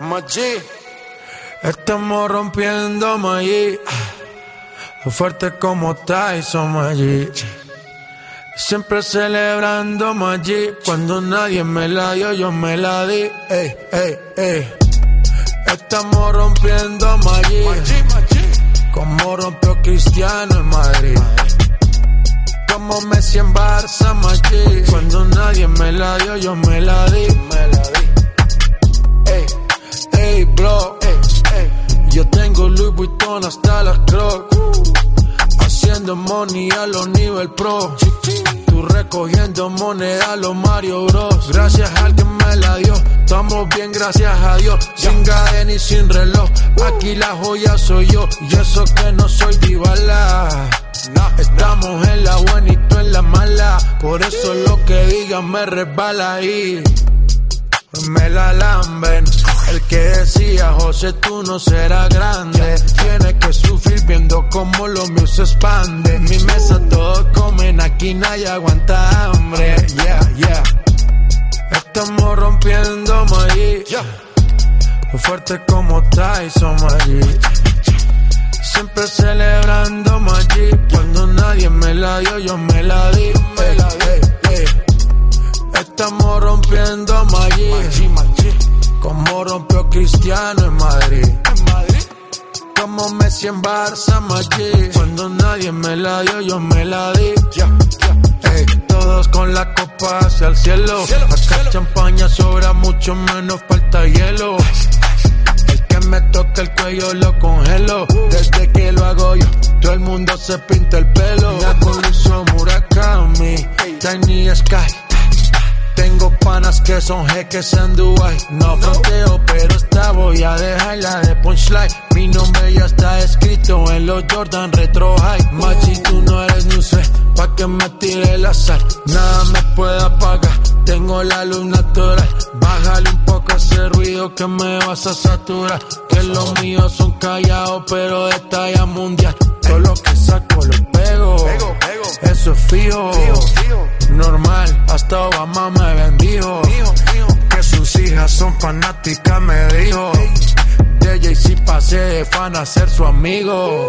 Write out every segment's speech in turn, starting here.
Machi, estamos rompiendo Maggi. Fuerte como Tyson Maggi. Siempre celebrando Maggi. Cuando nadie me la dio, yo me la di. Ey, ey, ey. Estamos rompiendo Maggi. Como rompió Cristiano en Madrid. Como Messi en Barça, Maggi. Cuando nadie me la dio, yo me la di. Yo tengo Louis Vuitton hasta las Crocs. Haciendo money a los nivel pro. Tú recogiendo moneda a los Mario Bros. Gracias a alguien me la dio. Estamos bien, gracias a Dios. Sin cadena y sin reloj. Aquí la joya soy yo. Y eso que no soy divala. Estamos en la buena y tú en la mala. Por eso lo que digan me resbala ahí. Me la lamben. José, tú no serás grande. Tienes que sufrir viendo cómo lo mío se expande. Mi mesa todos comen, aquí nadie aguanta hambre. Yeah, yeah. Estamos rompiendo maíz. Fuerte como Tyson Maggi. Siempre celebrando Maggi. Cuando nadie me la dio, yo me la di. Ey, ey, ey. Estamos rompiendo Maggi. Como rompió Cristiano en Madrid. Como Messi en Barça, Maggi. Cuando nadie me la dio, yo me la di. Ey, todos con la copa hacia el cielo. Acá champaña sobra mucho menos falta hielo. El que me toca el cuello lo congelo. Desde que lo hago yo, todo el mundo se pinta el pelo. Lucio Murakami, Tiny Sky. Tengo panas que son jeques en Dubai. No fronteo, pero esta voy a dejarla de punchline. Mi nombre ya está escrito en los Jordan Retro High. Machi, tú no eres ni sé, pa' que me tire la sal. Nada me puede apagar. Tengo la luz natural. Bájale un poco ese ruido que me vas a saturar. Que los míos son callados, pero de talla mundial. Todo lo que saco lo pego. Eso es fijo. Normal, hasta Obama me bendijo. Que sus hijas son fanáticas, me dijo. De Jay-Z pasé de fan a ser su amigo.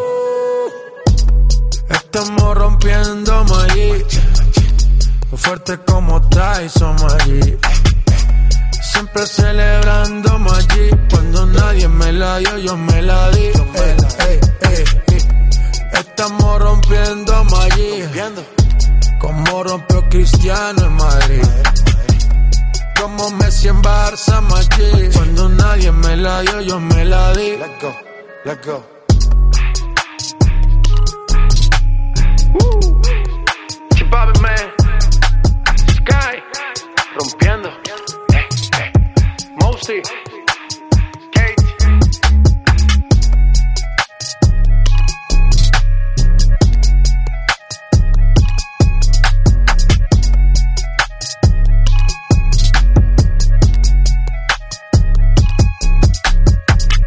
Estamos rompiendo Maggi. Fuerte como Tyson Maggi. Siempre celebrando Maggi. Cuando nadie me la dio, yo me la di. Ey, ey, ey. Estamos rompiendo Maggi. Morón pero cristiano en Madrid. Como Messi en Barça, Madrid. Cuando nadie me la dio, yo me la di. Let's go, let's go. Uh, man. Sky. Rompiendo. Eh, eh.